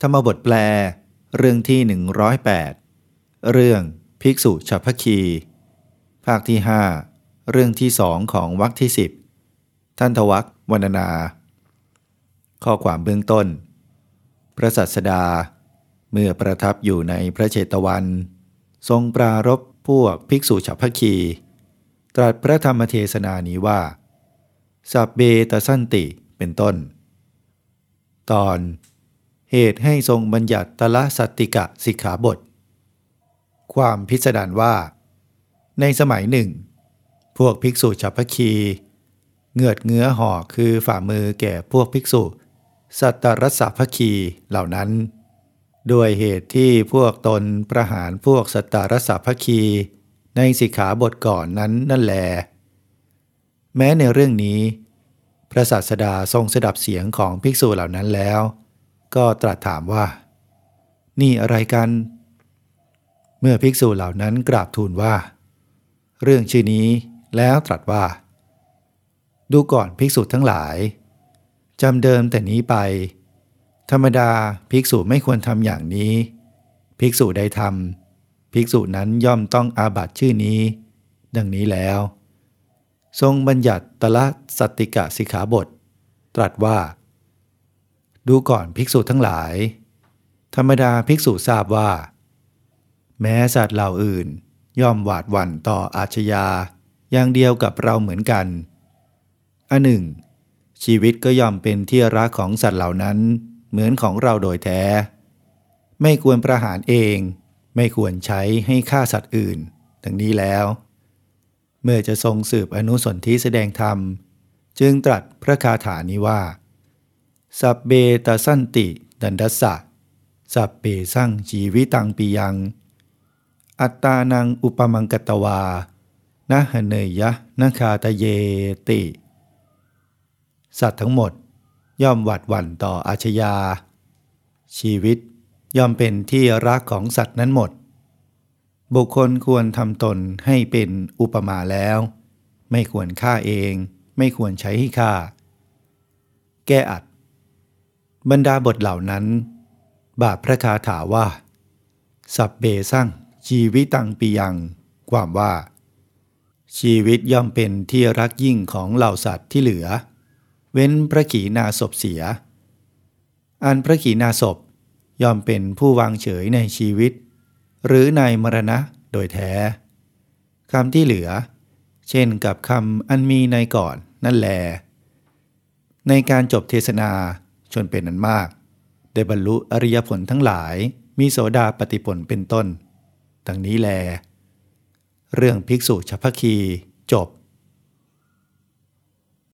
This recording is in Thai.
ธรรมบทแปล เรื่องที่ 108 เรื่องภิกษุฉัพพคี ภาคที่ 5 เรื่องที่สองของวรรคที่ 10 ท่านทวักวรรณนา ข้อความเบื้องต้น พระสัสดา เมื่อประทับอยู่ในพระเจตวัน ทรงปรารบพวกภิกษุฉัพพคี ตรัสพระธรรมเทศนานี้ว่าสับเบตสันติเป็นต้น ตอน เหตุให้ทรงบัญญัติตละสัตติกะสิกขาบท ความพิสดารว่า ในสมัยหนึ่ง พวกภิกษุฉัพพคี เงือดเงื้อห่อคือฝ่ามือแก่พวกภิกษุ สัตตรสพคีเหล่านั้น ด้วยเหตุที่พวกตนประหารพวกสัตตรสพคี ในสิกขาบทก่อนนั้นนั่นแล แม้ในเรื่องนี้ พระศาสดาทรงสดับเสียงของภิกษุเหล่านั้นแล้ว ก็ตรัสถามว่า นี่อะไรกัน เมื่อภิกษุเหล่านั้นกราบทูลว่า เรื่องชื่อนี้แล้วตรัสว่า ดูก่อนภิกษุทั้งหลายจำเดิมแต่นี้ไป ธรรมดาภิกษุไม่ควรทำอย่างนี้ ภิกษุใดทำภิกษุนั้นย่อมต้องอาบัตชื่อนี้ ดังนี้แล้ว ทรงบัญญัติตละสัตติกะสิกขาบท ตรัสว่า ดูก่อนภิกษุทั้งหลาย ธรรมดาภิกษุทราบว่า แม้สัตว์เหล่าอื่นย่อมหวาดหวั่นต่ออาชญาอย่างเดียวกับเราเหมือนกัน อันหนึ่ง ชีวิตก็ย่อมเป็นที่รักของสัตว์เหล่านั้นเหมือนของเราโดยแท้ ไม่ควรประหารเอง ไม่ควรใช้ให้ฆ่าสัตว์อื่น ดังนี้แล้ว เมื่อจะทรงสืบอนุสนธิแสดงธรรม จึงตรัสพระคาถานี้ว่า สัพเบตสันติดันดัสสะสัพเปสั่งชีวิตังปียัง อัตตานังอุปมังกตวานะหเนยยะนคาตเยติ สัตว์ทั้งหมดย่อมหวัดหวั่นต่ออาชญา ชีวิตย่อมเป็นที่รักของสัตว์นั้นหมด บุคคลควรทำตนให้เป็นอุปมาแล้ว ไม่ควรฆ่าเอง ไม่ควรใช้ให้ฆ่า แก้อัด บรรดาบทเหล่านั้น บาปพระคาถาว่า สับเบสั่งชีวิตังปียัง ความว่า ชีวิตย่อมเป็นที่รักยิ่งของเหล่าสัตว์ที่เหลือ เว้นพระขีณาศพเสีย อันพระขีณาศพย่อมเป็นผู้วางเฉยในชีวิต หรือในมรณะโดยแท้คำที่เหลือ เช่นกับคำอันมีในก่อนนั่นแล ในการจบเทศนา ชนเป็นนั้นมาก ได้บรรลุอริยผลทั้งหลาย มีโสดาปฏิผลเป็นต้น ดังนี้แล เรื่องภิกษุชพคีจบ